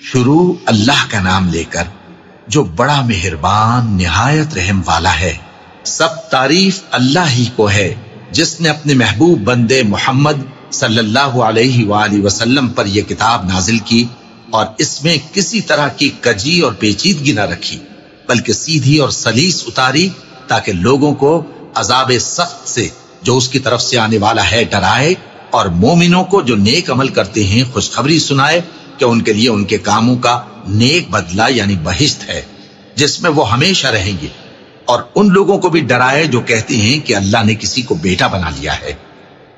شروع اللہ کا نام لے کر جو بڑا مہربان، نہایت رحم والا ہے، سب تعریف اللہ ہی کو ہے، جس نے اپنے محبوب بندے محمد صلی اللہ علیہ وآلہ وسلم پر یہ کتاب نازل کی اور اس میں کسی طرح کی کجی اور پیچیدگی نہ رکھی، بلکہ سیدھی اور سلیس اتاری تاکہ لوگوں کو عذاب سخت سے جو اس کی طرف سے آنے والا ہے، ڈرائے اور مومنوں کو جو نیک عمل کرتے ہیں، خوشخبری سنائے کہ ان کے لیے ان کے کاموں کا نیک بدلہ یعنی بہشت ہے، جس میں وہ ہمیشہ رہیں گے۔ اور ان لوگوں کو بھی ڈرائے جو کہتے ہیں کہ اللہ نے کسی کو بیٹا بنا لیا ہے۔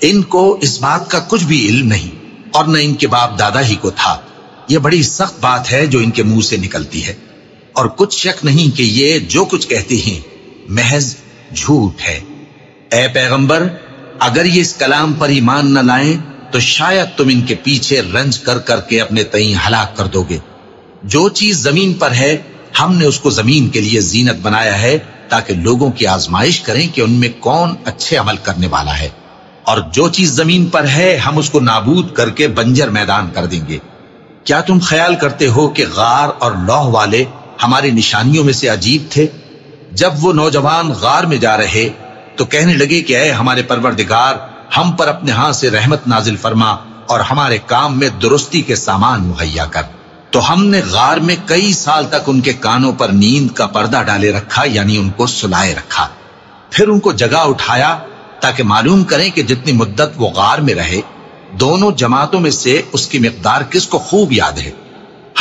ان کو اس بات کا کچھ بھی علم نہیں، اور نہ ان کے باپ دادا ہی کو تھا۔ یہ بڑی سخت بات ہے جو ان کے منہ سے نکلتی ہے۔ اور کچھ شک نہیں کہ یہ جو کچھ کہتے ہیں، محض جھوٹ ہے۔ اے پیغمبر، اگر یہ اس کلام پر ایمان نہ لائیں تو شاید تم ان کے پیچھے رنج کر کر کے اپنے تئیں ہلاک کر دو گے۔ جو چیز زمین پر ہے، ہم نے اس کو زمین کے لیے زینت بنایا ہے تاکہ لوگوں کی آزمائش کریں کہ ان میں کون اچھے عمل کرنے والا ہے۔ اور جو چیز زمین پر ہے، ہم اس کو نابود کر کے بنجر میدان کر دیں گے۔ کیا تم خیال کرتے ہو کہ غار اور لوہ والے ہماری نشانیوں میں سے عجیب تھے؟ جب وہ نوجوان غار میں جا رہے تو کہنے لگے کہ اے ہمارے پروردگار ہم پر اپنے ہاں سے رحمت نازل فرما اور ہمارے کام میں درستی کے سامان مہیا کر۔ تو ہم نے غار میں کئی سال تک ان کے کانوں پر نیند کا پردہ ڈالے رکھا یعنی ان کو سلائے رکھا۔ پھر ان کو جگہ اٹھایا تاکہ معلوم کریں کہ جتنی مدت وہ غار میں رہے، دونوں جماعتوں میں سے اس کی مقدار کس کو خوب یاد ہے۔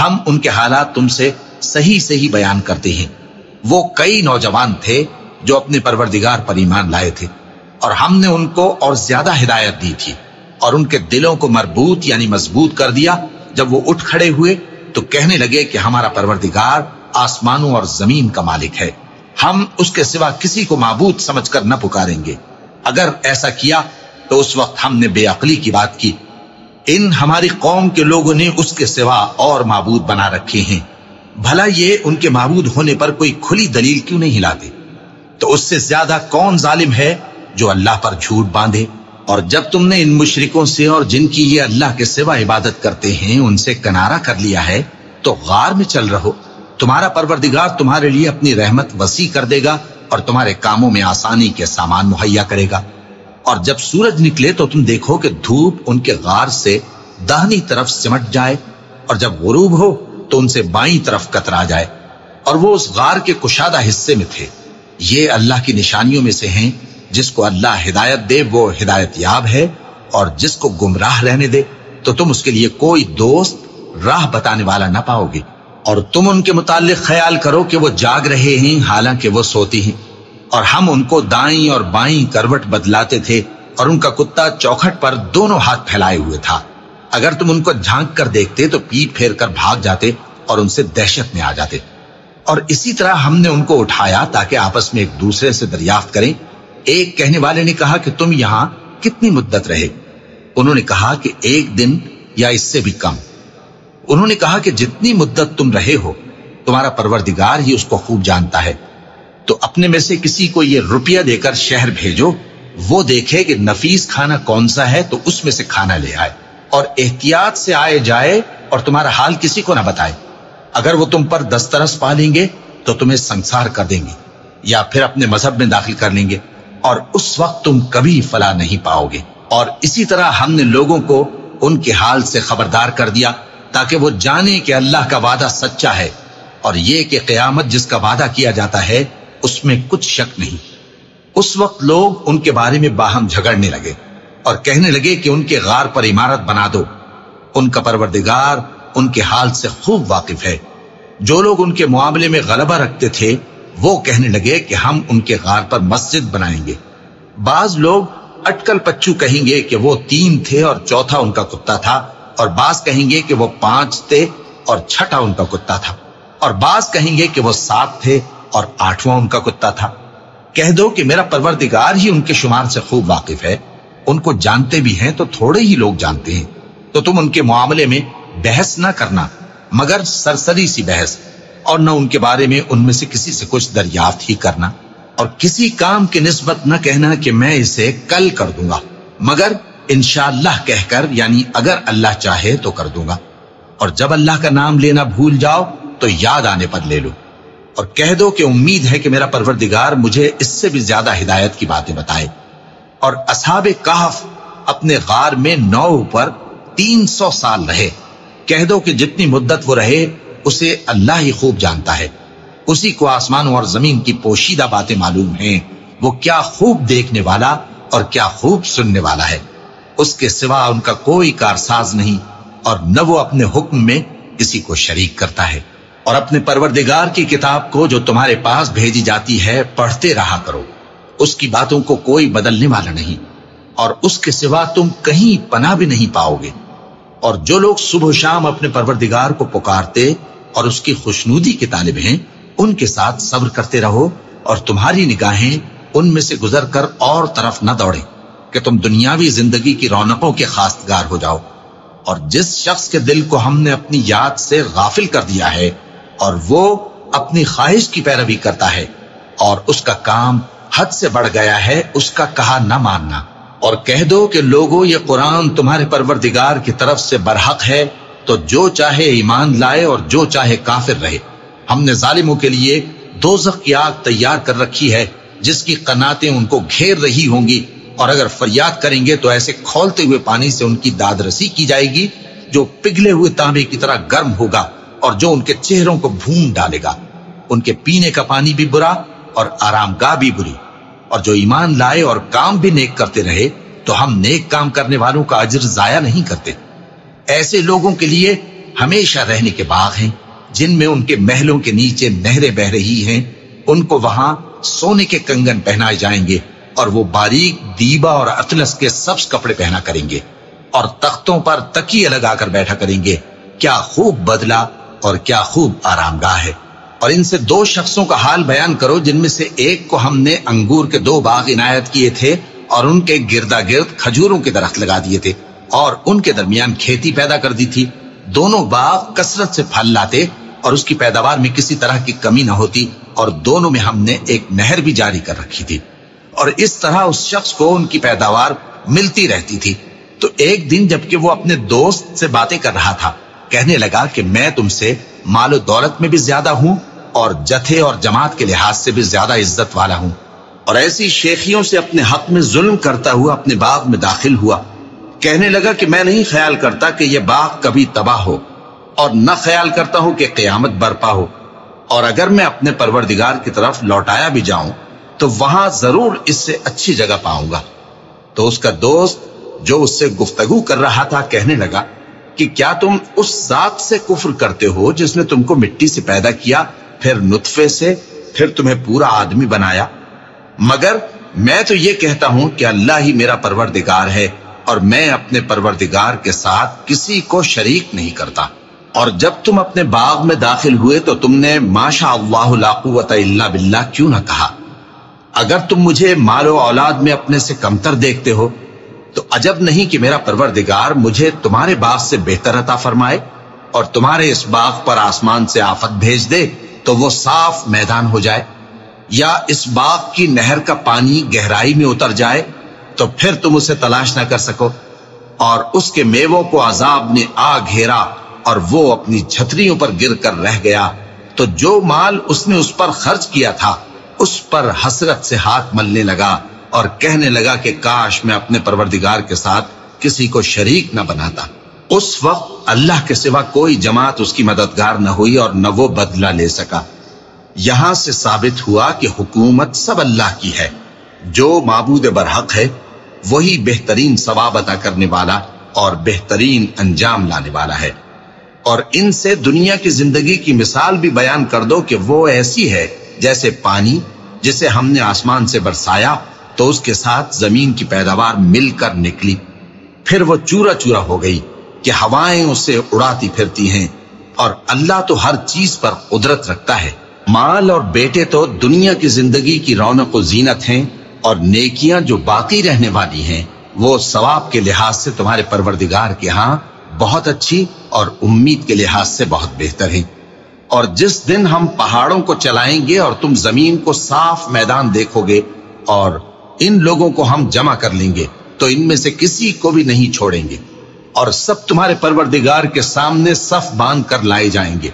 ہم ان کے حالات تم سے صحیح صحیح بیان کرتے ہیں۔ وہ کئی نوجوان تھے جو اپنے پروردگار پر ایمان لائے تھے۔ اور ہم نے ان کو اور زیادہ ہدایت دی تھی اور ان کے دلوں کو مربوط یعنی مضبوط کر دیا۔ جب وہ اٹھ کھڑے ہوئے تو کہنے لگے کہ ہمارا پروردگار آسمانوں اور زمین کا مالک ہے۔ ہم اس کے سوا کسی کو معبود سمجھ کر نہ پکاریں گے۔ اگر ایسا کیا تو اس وقت ہم نے بے عقلی کی بات کی۔ ان ہماری قوم کے لوگوں نے اس کے سوا اور معبود بنا رکھے ہیں۔ بھلا یہ ان کے معبود ہونے پر کوئی کھلی دلیل کیوں نہیں ہلاتے؟ تو اس سے زیادہ کون ظالم ہے جو اللہ پر جھوٹ باندھے اور جب تم نے ان مشرکوں سے اور جن کی یہ اللہ کے سوا عبادت کرتے ہیں ان سے کنارہ کر لیا ہے، تو غار میں چل رہو۔ تمہارا پروردگار تمہارے لیے اپنی رحمت وسیع کر دے گا اور تمہارے کاموں میں آسانی کے سامان مہیا کرے گا۔ اور جب سورج نکلے تو تم دیکھو کہ دھوپ ان کے غار سے دہنی طرف سمٹ جائے اور جب غروب ہو تو ان سے بائیں طرف کترا جائے اور وہ اس غار کے کشادہ حصے میں تھے۔ یہ اللہ کی نشانیوں میں سے ہیں۔ جس کو اللہ ہدایت دے وہ ہدایت یاب ہے، اور جس کو گمراہ رہنے دے، تو تم اس کے لیے کوئی دوست راہ بتانے والا نہ پاؤ گے۔ اور تم ان کے متعلق خیال کرو کہ وہ جاگ رہے ہیں، حالانکہ وہ سوتی ہیں۔ اور ہم ان کو دائیں اور بائیں کروٹ بدلاتے تھے، اور ان کا کتا چوکھٹ پر دونوں ہاتھ پھیلائے ہوئے تھا۔ اگر تم ان کو جھانک کر دیکھتے تو پیٹ پھیر کر بھاگ جاتے اور ان سے دہشت میں آ جاتے۔ اور اسی طرح ہم نے ان کو اٹھایا تاکہ آپس میں ایک دوسرے سے دریافت کریں۔ ایک کہنے والے نے کہا کہ تم یہاں کتنی مدت رہے؟ انہوں نے کہا کہ ایک دن یا اس سے بھی کم۔ انہوں نے کہا کہ جتنی مدت تم رہے ہو، تمہارا پروردگار ہی اس کو خوب جانتا ہے۔ تو اپنے میں سے کسی کو یہ روپیہ دے کر شہر بھیجو۔ وہ دیکھے کہ نفیس کھانا کون سا ہے، تو اس میں سے کھانا لے آئے۔ اور احتیاط سے آئے جائے اور تمہارا حال کسی کو نہ بتائے۔ اگر وہ تم پر دسترس پا لیں گے، تو تمہیں سنسار کر دیں گے، یا پھر اپنے مذہب میں داخل کر لیں گے۔ اور اس وقت تم کبھی فلا نہیں پاؤ گے۔ اور اسی طرح ہم نے لوگوں کو ان کے حال سے خبردار کر دیا تاکہ وہ جانے کہ اللہ کا وعدہ سچا ہے۔ اور یہ کہ قیامت جس کا وعدہ کیا جاتا ہے، اس میں کچھ شک نہیں۔ اس وقت لوگ ان کے بارے میں باہم جھگڑنے لگے اور کہنے لگے کہ ان کے غار پر عمارت بنا دو۔ ان کا پروردگار ان کے حال سے خوب واقف ہے۔ جو لوگ ان کے معاملے میں غلبہ رکھتے تھے وہ کہنے لگے کہ ہم ان کے غار پر مسجد بنائیں گے۔ بعض لوگ اٹکل پچو کہیں گے کہ وہ تین تھے اور چوتھا ان کا کتا تھا، اور بعض کہیں گے کہ وہ پانچ تھے اور چھٹا ان کا کتا تھا۔ اور بعض کہیں گے کہ وہ سات تھے اور آٹھواں ان کا کتا تھا۔ کہہ دو کہ میرا پروردگار ہی ان کے شمار سے خوب واقف ہے۔ ان کو جانتے بھی ہیں تو تھوڑے ہی لوگ جانتے ہیں۔ تو تم ان کے معاملے میں بحث نہ کرنا، مگر سرسری سی بحث۔ اور نہ ان کے بارے میں ان میں سے کسی سے کچھ دریافت ہی کرنا اور کسی کام کی نسبت نہ کہنا کہ میں اسے کل کر دوں گا، مگر انشاءاللہ کہہ کر یعنی اگر اللہ چاہے تو کر دوں گا۔ اور جب اللہ کا نام لینا بھول جاؤ تو یاد آنے پر لے لو اور کہہ دو کہ امید ہے کہ میرا پروردگار مجھے اس سے بھی زیادہ ہدایت کی باتیں بتائے۔ اور اصحاب کہف اپنے غار میں نو پر تین سو سال رہے۔ کہہ دو کہ جتنی مدت وہ رہے اسے اللہ ہی خوب جانتا ہے۔ اسی کو آسمانوں اور زمین کی پوشیدہ باتیں معلوم ہیں۔ وہ کیا خوب دیکھنے والا اور کیا خوب سننے والا ہے۔ اس کے سوا ان کا کوئی کارساز نہیں اور نہ وہ اپنے حکم میں کسی کو شریک کرتا ہے۔ اور اپنے پروردگار کی کتاب کو جو تمہارے پاس بھیجی جاتی ہے، پڑھتے رہا کرو۔ اس کی باتوں کو کوئی بدلنے والا نہیں۔ اور اس کے سوا تم کہیں پناہ بھی نہیں پاؤ گے۔ اور جو لوگ صبح و شام اپنے پروردگار کو پکارتے اور اس کی خوشنودی کے طالب ہیں، ان کے ساتھ صبر کرتے رہو اور تمہاری نگاہیں ان میں سے گزر کر اور طرف نہ دوڑیں کہ تم دنیاوی زندگی کی رونقوں کے خاستگار ہو جاؤ۔ اور جس شخص کے دل کو ہم نے اپنی یاد سے غافل کر دیا ہے، اور وہ اپنی خواہش کی پیروی کرتا ہے، اور اس کا کام حد سے بڑھ گیا ہے، اس کا کہا نہ ماننا۔ اور کہہ دو کہ لوگوں، یہ قرآن تمہارے پروردگار کی طرف سے برحق ہے، تو جو چاہے ایمان لائے اور جو چاہے کافر رہے۔ ہم نے ظالموں کے لیے دوزخ کی آگ تیار کر رکھی ہے، جس کی قناتیں ان کو گھیر رہی ہوں گی۔ اور اگر فریاد کریں گے تو ایسے کھولتے ہوئے پانی سے ان کی داد رسی کی جائے گی، جو پگھلے ہوئے تانبے کی طرح گرم ہوگا اور جو ان کے چہروں کو بھون ڈالے گا۔ ان کے پینے کا پانی بھی برا اور آرام گاہ بھی بری۔ اور جو ایمان لائے اور کام بھی نیک کرتے رہے، تو ہم نیک کام کرنے والوں کا اجر ضائع نہیں کرتے۔ ایسے لوگوں کے لیے ہمیشہ رہنے کے باغ ہیں، جن میں ان کے محلوں کے نیچے نہریں بہ رہی ہیں۔ ان کو وہاں سونے کے کنگن پہنائے جائیں گے اور وہ باریک دیبا اور اطلس کے سبز کپڑے پہنا کریں گے اور تختوں پر تکیے لگا کر بیٹھا کریں گے۔ کیا خوب بدلا اور کیا خوب آرام گاہ ہے۔ اور ان سے دو شخصوں کا حال بیان کرو جن میں سے ایک کو ہم نے انگور کے دو باغ عنایت کیے تھے اور ان کے گردا گرد کھجوروں کے درخت لگا دیے تھے اور ان کے درمیان کھیتی پیدا کر دی تھی۔ دونوں باغ کثرت سے پھل لاتے اور اس کی پیداوار میں کسی طرح کی کمی نہ ہوتی اور دونوں میں ہم نے ایک نہر بھی جاری کر رکھی تھی۔ اور اس طرح اس شخص کو ان کی پیداوار ملتی رہتی تھی۔ تو ایک دن جبکہ وہ اپنے دوست سے باتیں کر رہا تھا، کہنے لگا کہ میں تم سے مال و دولت میں بھی زیادہ ہوں اور جتھے اور جماعت کے لحاظ سے بھی زیادہ عزت والا ہوں۔ اور ایسی شیخیوں سے اپنے حق میں ظلم کرتا ہوا اپنے باغ میں داخل ہوا۔ کہنے لگا کہ میں نہیں خیال کرتا کہ یہ باغ کبھی تباہ ہو اور نہ خیال کرتا ہوں کہ قیامت برپا ہو۔ اور اگر میں اپنے پروردگار کی طرف لوٹایا بھی جاؤں، تو وہاں ضرور اس سے اچھی جگہ پاؤں گا۔ تو اس کا دوست جو اس سے گفتگو کر رہا تھا، کہنے لگا کہ کیا تم اس ذات سے کفر کرتے ہو جس نے تم کو مٹی سے پیدا کیا پھر نطفے سے پھر تمہیں پورا آدمی بنایا۔ مگر میں تو یہ کہتا ہوں کہ اللہ ہی میرا پروردگار ہے اور میں اپنے پروردگار کے ساتھ کسی کو شریک نہیں کرتا۔ اور جب تم اپنے باغ میں داخل ہوئے تو تم نے ماشا اللہ لا قوت الا باللہ کیوں نہ کہا؟ اگر تم مجھے مال و اولاد میں اپنے سے کمتر دیکھتے ہو، تو عجب نہیں کہ میرا پروردگار مجھے تمہارے باغ سے بہتر عطا فرمائے اور تمہارے اس باغ پر آسمان سے آفت بھیج دے تو وہ صاف میدان ہو جائے یا اس باغ کی نہر کا پانی گہرائی میں اتر جائے، تو پھر تم اسے تلاش نہ کر سکو۔ اور اس کے میووں کو عذاب نے آ گھیرا اور وہ اپنی چھتریوں پر گر کر رہ گیا۔ تو جو مال اس نے اس پر خرچ کیا تھا، اس پر حسرت سے ہاتھ ملنے لگا اور کہنے لگا کہ کاش میں اپنے پروردگار کے ساتھ کسی کو شریک نہ بناتا۔ اس وقت اللہ کے سوا کوئی جماعت اس کی مددگار نہ ہوئی اور نہ وہ بدلہ لے سکا۔ یہاں سے ثابت ہوا کہ حکومت سب اللہ کی ہے۔ جو معبود برحق ہے، وہی بہترین ثواب عطا کرنے والا اور بہترین انجام لانے والا ہے۔ اور ان سے دنیا کی زندگی کی مثال بھی بیان کر دو کہ وہ ایسی ہے جیسے پانی، جسے ہم نے آسمان سے برسایا تو اس کے ساتھ زمین کی پیداوار مل کر نکلی۔ پھر وہ چورا چورا ہو گئی۔ کہ ہوائیں اسے اڑاتی پھرتی ہیں اور اللہ تو ہر چیز پر قدرت رکھتا ہے۔ مال اور بیٹے تو دنیا کی زندگی کی رونق و زینت ہیں اور نیکیاں جو باقی رہنے والی ہیں، وہ ثواب کے لحاظ سے تمہارے پروردگار کے ہاں بہت اچھی اور امید کے لحاظ سے بہت بہتر ہیں۔ اور جس دن ہم پہاڑوں کو چلائیں گے اور تم زمین کو صاف میدان دیکھو گے اور ان لوگوں کو ہم جمع کر لیں گے، تو ان میں سے کسی کو بھی نہیں چھوڑیں گے۔ اور سب تمہارے پروردگار کے سامنے صف باندھ کر لائے جائیں گے۔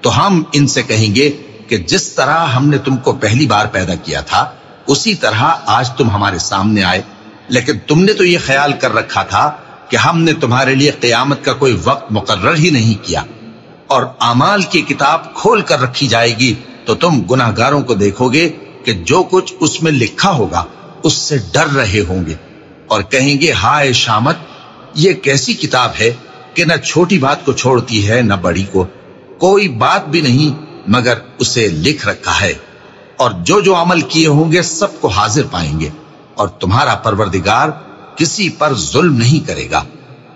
تو ہم ان سے کہیں گے کہ جس طرح ہم نے تم کو پہلی بار پیدا کیا تھا، اسی طرح آج تم ہمارے سامنے آئے۔ لیکن تم نے تو یہ خیال کر رکھا تھا کہ ہم نے تمہارے لیے قیامت کا کوئی وقت مقرر ہی نہیں کیا۔ اور امال کی کتاب کھول کر رکھی جائے گی، تو تم گناہ گاروں کو دیکھو گے کہ جو کچھ اس میں لکھا ہوگا، اس سے ڈر رہے ہوں گے۔ اور کہیں گے، ہائے شامت یہ کیسی کتاب ہے کہ نہ چھوٹی بات کو چھوڑتی ہے نہ بڑی کو؟ کوئی بات بھی نہیں، مگر اسے لکھ رکھا ہے۔ اور جو جو عمل کیے ہوں گے، سب کو حاضر پائیں گے۔ اور تمہارا پروردگار کسی پر ظلم نہیں کرے گا۔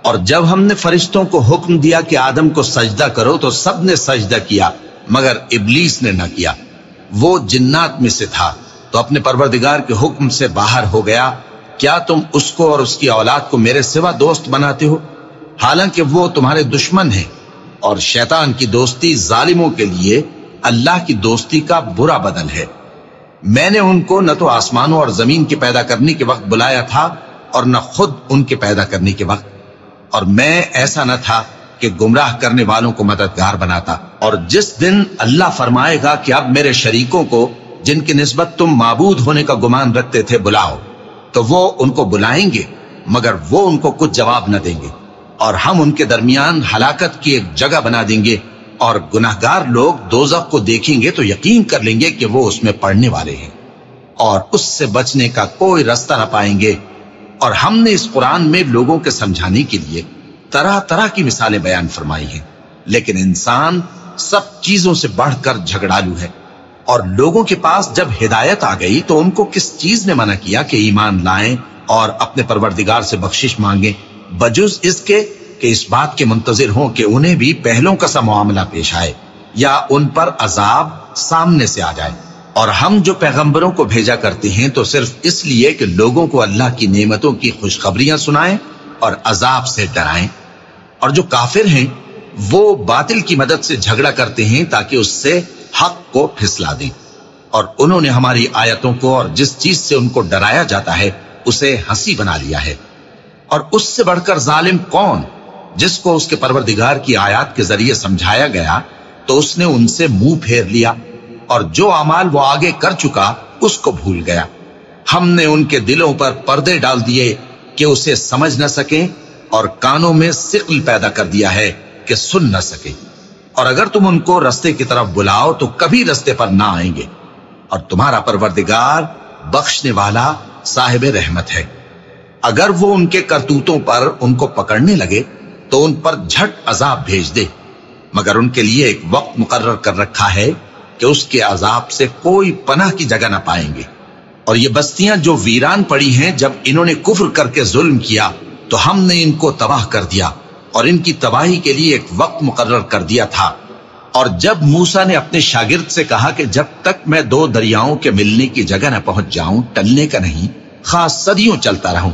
اور جب ہم نے فرشتوں کو حکم دیا کہ آدم کو سجدہ کرو، تو سب نے سجدہ کیا، مگر ابلیس نے نہ کیا۔ وہ جنات میں سے تھا، تو اپنے پروردگار کے حکم سے باہر ہو گیا۔ کیا تم اس کو اور اس کی اولاد کو میرے سوا دوست بناتے ہو؟ حالانکہ وہ تمہارے دشمن ہیں اور شیطان کی دوستی ظالموں کے لیے اللہ کی دوستی کا برا بدل ہے۔ میں نے ان کو نہ تو آسمانوں اور زمین کے پیدا کرنے کے وقت بلایا تھا اور نہ خود ان کے پیدا کرنے کے وقت۔ اور میں ایسا نہ تھا کہ گمراہ کرنے والوں کو مددگار بناتا۔ اور جس دن اللہ فرمائے گا کہ اب میرے شریکوں کو جن کی نسبت تم معبود ہونے کا گمان رکھتے تھے، بلاؤ۔ تو وہ ان کو بلائیں گے، مگر وہ ان کو کچھ جواب نہ دیں گے۔ اور ہم ان کے درمیان ہلاکت کی ایک جگہ بنا دیں گے۔ اور گناہ گار لوگ دوزخ کو دیکھیں گے تو یقین کر لیں گے کہ وہ اس میں پڑھنے والے ہیں۔ اور اس سے بچنے کا کوئی رستہ نہ پائیں گے۔ اور ہم نے اس قرآن میں لوگوں کے سمجھانے کے لیے طرح طرح کی مثالیں بیان فرمائی ہیں۔ لیکن انسان سب چیزوں سے بڑھ کر جھگڑالو ہے۔ اور لوگوں کے پاس جب ہدایت آ گئی تو ان کو کس چیز نے منع کیا کہ ایمان لائیں اور اپنے پروردگار سے بخشش مانگیں؟ بجز اس کے کہ اس بات کے منتظر ہوں کہ انہیں بھی پہلوں کا سا معاملہ پیش آئے یا ان پر عذاب سامنے سے آ جائے۔ اور ہم جو پیغمبروں کو بھیجا کرتے ہیں تو صرف اس لیے کہ لوگوں کو اللہ کی نعمتوں کی خوشخبریاں سنائیں اور عذاب سے ڈرائیں۔ اور جو کافر ہیں وہ باطل کی مدد سے جھگڑا کرتے ہیں تاکہ اس سے حق کو پھسلا دیں اور انہوں نے ہماری آیتوں کو اور جس چیز سے ان کو ڈرایا جاتا ہے، اسے ہنسی بنا لیا ہے۔ اور اس سے بڑھ کر ظالم کون؟ جس کو اس کے پروردگار کی آیات کے ذریعے سمجھایا گیا، تو اس نے ان سے منہ پھیر لیا۔ اور جو امال وہ آگے کر چکا، اس کو بھول گیا۔ ہم نے ان کے دلوں پر پردے ڈال دیے کہ اسے سمجھ نہ سکیں اور کانوں میں سقل پیدا کر دیا ہے کہ سن نہ سکے اور اگر تم ان کو رستے کی طرف بلاؤ تو کبھی رستے پر نہ آئیں گے۔ اور تمہارا پروردگار بخشنے والا صاحب رحمت ہے۔ اگر وہ ان کے کرتوتوں پر ان کو پکڑنے لگے تو ان پر جھٹ عذاب بھیج دے۔ مگر ان کے لیے ایک وقت مقرر کر رکھا ہے کہ اس کے عذاب سے کوئی پناہ کی جگہ نہ پائیں گے۔ اور یہ بستیاں جو ویران پڑی ہیں جب انہوں نے کفر کر کے ظلم کیا تو ہم نے ان کو تباہ کر دیا۔ اور ان کی تباہی کے لیے ایک وقت مقرر کر دیا تھا۔ اور جب موسا نے اپنے شاگرد سے کہا کہ جب تک میں دو دریاؤں کے ملنے کی جگہ نہ پہنچ جاؤں، ٹلنے کا نہیں، خاص صدیوں چلتا رہوں۔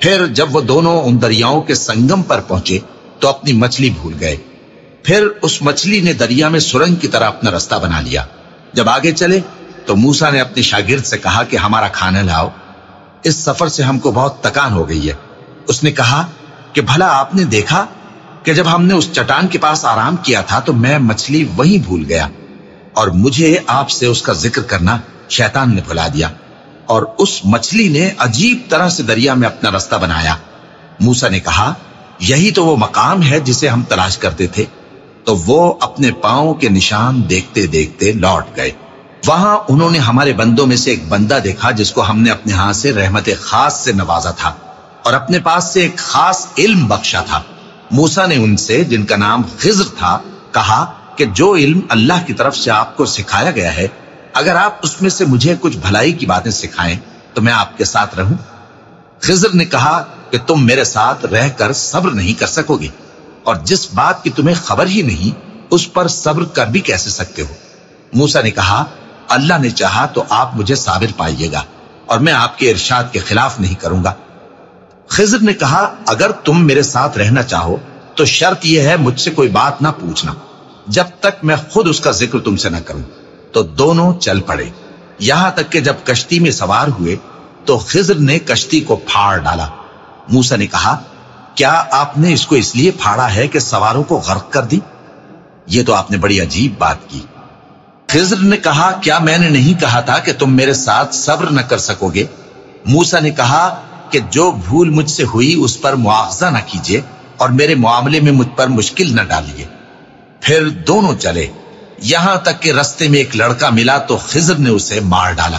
پھر جب وہ دونوں ان دریاؤں کے سنگم پر پہنچے تو اپنی مچھلی بھول گئے۔ پھر اس مچھلی نے دریا میں سرنگ کی طرح اپنا رستہ بنا لیا۔ جب آگے چلے تو موسا نے اپنے شاگرد سے کہا کہ ہمارا کھانا لاؤ۔ اس سفر سے ہم کو بہت تکان ہو گئی ہے۔ اس نے کہا کہ بھلا آپ نے دیکھا کہ جب ہم نے اس چٹان کے پاس آرام کیا تھا تو میں مچھلی وہیں بھول گیا اور مجھے آپ سے اس کا ذکر کرنا شیطان نے بھلا دیا اور اس مچھلی نے عجیب طرح سے دریا میں اپنا رستہ بنایا۔ موسا نے کہا، یہی تو وہ مقام ہے جسے ہم تلاش کرتے تھے۔ تو وہ اپنے پاؤں کے نشان دیکھتے دیکھتے لوٹ گئے۔ وہاں انہوں نے ہمارے بندوں میں سے ایک بندہ دیکھا جس کو ہم نے اپنے ہاتھ سے رحمت خاص سے نوازا تھا۔ اور اپنے پاس سے ایک خاص علم بخشا تھا۔ موسا نے ان سے، جن کا نام خضر تھا، کہا کہ جو علم اللہ کی طرف سے آپ کو سکھایا گیا ہے، اگر آپ اس میں سے مجھے کچھ بھلائی کی باتیں سکھائیں، تو میں آپ کے ساتھ رہوں۔ خضر نے کہا کہ تم میرے ساتھ رہ کر صبر نہیں کر سکو گے، اور جس بات کی تمہیں خبر ہی نہیں، اس پر صبر کر بھی کیسے سکتے ہو؟ موسا نے کہا، اللہ نے چاہا تو آپ مجھے صابر پائیے گا، اور میں آپ کے ارشاد کے خلاف نہیں کروں گا۔ خضر نے کہا، اگر تم میرے ساتھ رہنا چاہو، تو شرط یہ ہے مجھ سے کوئی بات نہ پوچھنا۔ جب تک میں خود اس کا ذکر تم سے نہ کروں، تو دونوں چل پڑے۔ یہاں تک کہ جب کشتی میں سوار ہوئے، تو خضر نے کشتی کو پھاڑ ڈالا۔ موسا نے کہا، کیا آپ نے اس کو اس لیے پھاڑا ہے کہ سواروں کو غرق کر دی؟ یہ تو آپ نے بڑی عجیب بات کی۔ خضر نے کہا، کیا میں نے نہیں کہا تھا کہ تم میرے ساتھ صبر نہ کر سکو گے؟ موسا نے کہا کہ جو بھول مجھ سے ہوئی اس پر معاوضہ نہ کیجیے اور میرے معاملے میں مجھ پر مشکل نہ ڈالیے۔ پھر دونوں چلے۔ یہاں تک کہ رستے میں ایک لڑکا ملا تو خضر نے اسے مار ڈالا۔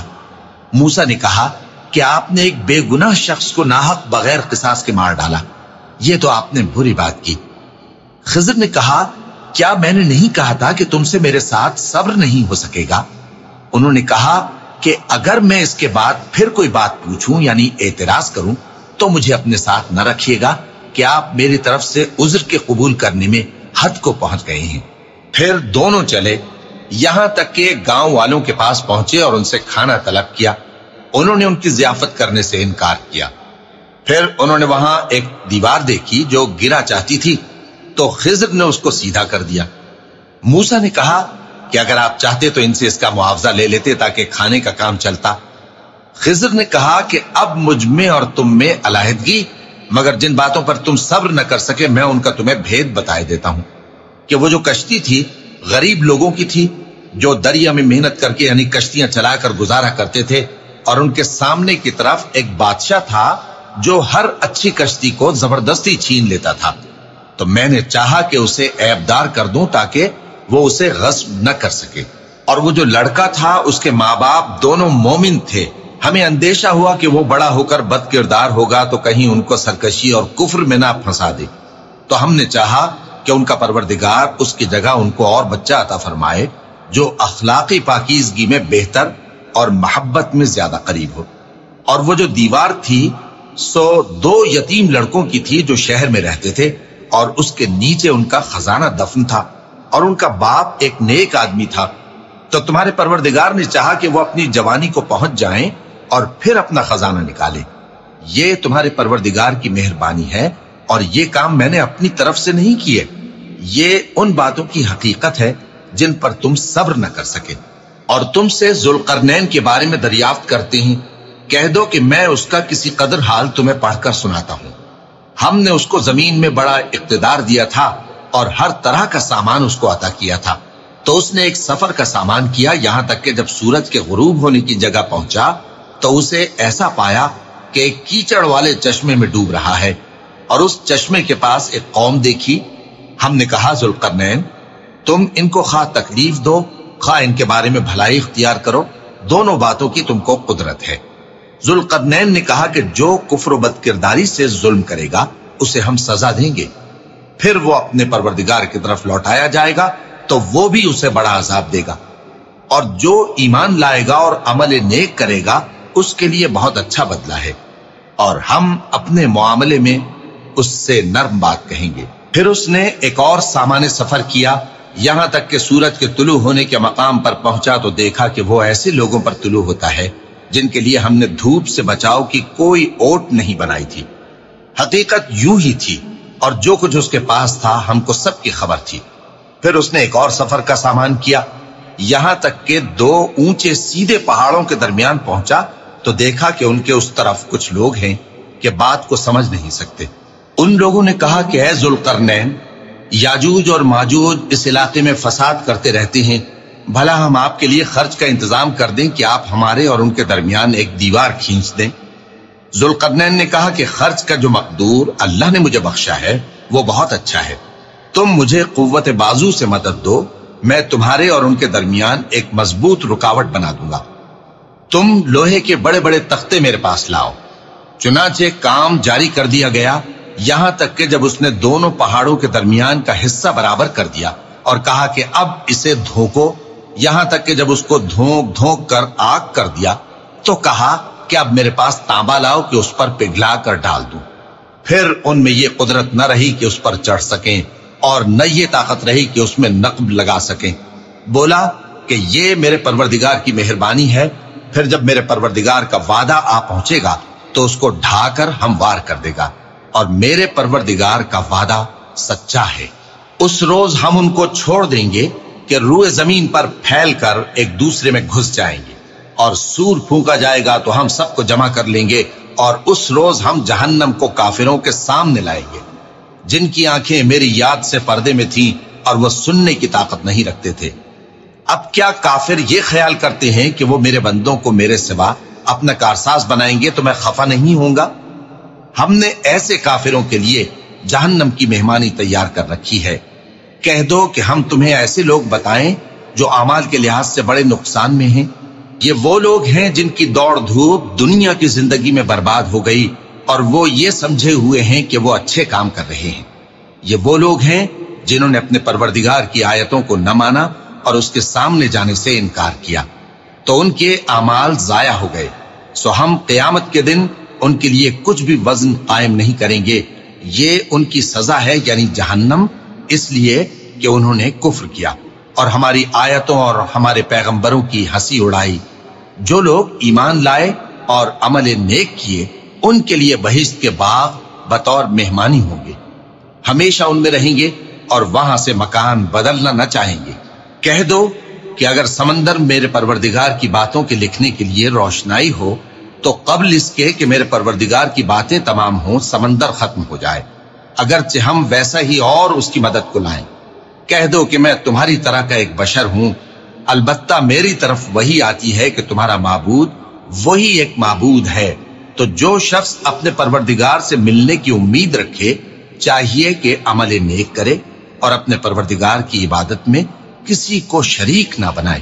موسا نے کہا کہ آپ نے ایک بے گناہ شخص کو ناحق بغیر قصاص کے مار ڈالا۔ یہ تو آپ نے بری بات کی۔ خضر نے کہا، کیا میں نے نہیں کہا تھا کہ تم سے میرے ساتھ صبر نہیں ہو سکے گا؟ انہوں نے کہا کہ اگر میں اس کے بعد پھر کوئی بات پوچھوں یعنی اعتراض کروں، تو مجھے اپنے ساتھ نہ رکھیے گا کہ آپ میری طرف سے عذر کے قبول کرنے میں حد کو پہنچ گئے ہیں۔ پھر دونوں چلے، یہاں تک کہ گاؤں والوں کے پاس پہنچے اور ان سے کھانا طلب کیا۔ انہوں نے ان کی ضیافت کرنے سے انکار کیا۔ پھر انہوں نے وہاں ایک دیوار دیکھی جو گرا چاہتی تھی، تو خضر نے اس کو سیدھا کر دیا۔ موسا نے کہا کہ اگر آپ چاہتے تو ان سے اس کا معاوضہ لے لیتے تاکہ کھانے کا کام چلتا۔ خضر نے کہا کہ اب مجھ میں اور تم میں علیحدگی، مگر جن باتوں پر تم صبر نہ کر سکے، میں ان کا تمہیں بھید بتائے دیتا ہوں۔ کہ وہ جو کشتی تھی، غریب لوگوں کی تھی، جو دریا میں محنت کر کے یعنی کشتیاں چلا کر گزارا کرتے تھے، اور ان کے سامنے کی طرف ایک بادشاہ تھا، جو ہر اچھی کشتی کو زبردستی چھین لیتا تھا۔ تو میں نے چاہا کہ اسے عیبدار کر دوں تاکہ وہ اسے غصب نہ کر سکے۔ اور وہ جو لڑکا تھا، اس کے ماں باپ دونوں مومن تھے۔ ہمیں اندیشہ ہوا کہ وہ بڑا ہو کر بد کردار ہوگا تو کہیں ان کو سرکشی اور کفر میں نہ پھنسا دے۔ تو ہم نے چاہا کہ ان کا پروردگار اس کی جگہ ان کو اور بچہ عطا فرمائے، جو اخلاقی پاکیزگی میں بہتر اور محبت میں زیادہ قریب ہو۔ اور وہ جو دیوار تھی، سو دو یتیم لڑکوں کی تھی جو شہر میں رہتے تھے، اور اس کے نیچے ان کا خزانہ دفن تھا۔ اور ان کا باپ ایک نیک آدمی تھا۔ تو تمہارے پروردگار نے چاہا کہ وہ اپنی جوانی کو پہنچ جائیں اور پھر اپنا خزانہ نکالے یہ تمہارے پروردگار کی مہربانی ہے اور یہ کام میں نے اپنی طرف سے نہیں کیے۔ یہ ان باتوں کی حقیقت ہے جن پر تم صبر نہ کر سکے۔ اور تم سے ذوالقرنین کے بارے میں دریافت کرتے ہیں۔ کہہ دو کہ میں اس کا کسی قدر حال تمہیں پڑھ کر سناتا ہوں۔ ہم نے اس کو زمین میں بڑا اقتدار دیا تھا۔ اور ہر طرح کا سامان اس کو عطا کیا تھا۔ تو اس نے ایک سفر کا سامان کیا یہاں تک کہ جب سورج کے غروب ہونے کی جگہ پہنچا تو اسے ایسا پایا کہ ایک کیچڑ والے چشمے میں ڈوب رہا ہے۔ اور اس چشمے کے پاس ایک قوم دیکھی۔ ہم نے کہا، ذوالقرنین، تم ان کو خواہ تکلیف دو، خواہ ان کے بارے میں بھلائی اختیار کرو، دونوں باتوں کی تم کو قدرت ہے۔ ذوالقرنین نے کہا کہ جو کفر و بد کرداری سے ظلم کرے گا، اسے ہم سزا دیں گے۔ پھر وہ اپنے پروردگار کی طرف لوٹایا جائے گا تو وہ بھی اسے بڑا عذاب دے گا۔ اور جو ایمان لائے گا اور عمل نیک کرے گا، اس کے لیے بہت اچھا بدلہ ہے۔ اور ہم اپنے معاملے میں اس سے نرم بات کہیں گے۔ پھر اس نے ایک اور سامان سفر کیا۔ یہاں تک کہ سورج کے طلوع ہونے کے مقام پر پہنچا تو دیکھا کہ وہ ایسے لوگوں پر طلوع ہوتا ہے جن کے لیے ہم نے دھوپ سے بچاؤ کی کوئی اوٹ نہیں بنائی تھی۔ حقیقت یوں ہی تھی۔ اور جو کچھ اس کے پاس تھا، ہم کو سب کی خبر تھی۔ پھر اس نے ایک اور سفر کا سامان کیا۔ یہاں تک کہ دو اونچے سیدھے پہاڑوں کے درمیان پہنچا تو دیکھا کہ ان کے اس طرف کچھ لوگ ہیں کہ بات کو سمجھ نہیں سکتے۔ ان لوگوں نے کہا کہ اے ذوالقرنین، یاجوج اور ماجوج اس علاقے میں فساد کرتے رہتے ہیں۔ بھلا ہم آپ کے لیے خرچ کا انتظام کر دیں کہ آپ ہمارے اور ان کے درمیان ایک دیوار کھینچ دیں۔ ذوالقرنین نے کہا کہ خرچ کا جو مقدور اللہ نے مجھے بخشا ہے، وہ بہت اچھا ہے۔ تم مجھے قوت بازو سے مدد دو، میں تمہارے اور ان کے درمیان ایک مضبوط رکاوٹ بنا دوں گا۔ تم لوہے کے بڑے بڑے تختے میرے پاس لاؤ۔ چنانچہ کام جاری کر دیا گیا، یہاں تک کہ جب اس نے دونوں پہاڑوں کے درمیان کا حصہ برابر کر دیا اور کہا کہ اب اسے دھوکو یہاں تک کہ جب اس کو دھونک دھونک کر آگ کر دیا، تو کہا کہ اب میرے پاس تانبا لاؤ کہ اس پر پگھلا کر ڈال دوں۔ پھر ان میں یہ قدرت نہ رہی کہ اس پر چڑھ سکیں اور نہ یہ طاقت رہی کہ اس میں نقب لگا سکیں۔ بولا کہ یہ میرے پروردگار کی مہربانی ہے، پھر جب میرے پروردگار کا وعدہ آ پہنچے گا تو اس کو ڈھا کر ہم وار کر دے گا۔ اور میرے پروردگار کا وعدہ سچا ہے۔ اس روز ہم ان کو چھوڑ دیں گے کہ روئے زمین پر پھیل کر ایک دوسرے میں گھس جائیں گے۔ اور سور پھونکا جائے گا تو ہم سب کو جمع کر لیں گے اور اس روز ہم جہنم کو کافروں کے سامنے لائیں گے۔ جن کی آنکھیں میری یاد سے پردے میں تھیں اور وہ سننے کی طاقت نہیں رکھتے تھے۔ اب کیا کافر یہ خیال کرتے ہیں کہ وہ میرے بندوں کو میرے سوا اپنا کارساز بنائیں گے تو میں خفا نہیں ہوں گا؟ ہم نے ایسے کافروں کے لیے جہنم کی مہمانی تیار کر رکھی ہے۔ کہہ دو کہ ہم تمہیں ایسے لوگ بتائیں جو اعمال کے لحاظ سے بڑے نقصان میں ہیں۔ یہ وہ لوگ ہیں جن کی دوڑ دھوپ دنیا کی زندگی میں برباد ہو گئی اور وہ یہ سمجھے ہوئے ہیں کہ وہ اچھے کام کر رہے ہیں۔ یہ وہ لوگ ہیں جنہوں نے اپنے پروردگار کی آیتوں کو نہ مانا اور اس کے سامنے جانے سے انکار کیا۔ تو ان کے اعمال ضائع ہو گئے۔ سو ہم قیامت کے دن ان کے لیے کچھ بھی وزن قائم نہیں کریں گے۔ یہ ان کی سزا ہے یعنی جہنم۔ اس لیے کہ انہوں نے کفر کیا اور ہماری آیتوں اور ہمارے پیغمبروں کی ہنسی اڑائی۔ جو لوگ ایمان لائے اور عمل نیک کیے، ان کے لیے بہشت کے باغ بطور مہمانی ہوں گے۔ ہمیشہ ان میں رہیں گے اور وہاں سے مکان بدلنا نہ چاہیں گے۔ کہہ دو کہ اگر سمندر میرے پروردگار کی باتوں کے لکھنے کے لیے روشنائی ہو، تو قبل اس کے کہ میرے پروردگار کی باتیں تمام ہوں، سمندر ختم ہو جائے۔ اگرچہ ہم ویسا ہی اور اس کی مدد کو لائیں۔ کہہ دو کہ میں تمہاری طرح کا ایک بشر ہوں البتہ میری طرف وہی آتی ہے کہ تمہارا معبود وہی ایک معبود ہے۔ تو جو شخص اپنے پروردگار سے ملنے کی امید رکھے، چاہیے کہ عمل نیک کرے اور اپنے پروردگار کی عبادت میں کسی کو شریک نہ بنائے۔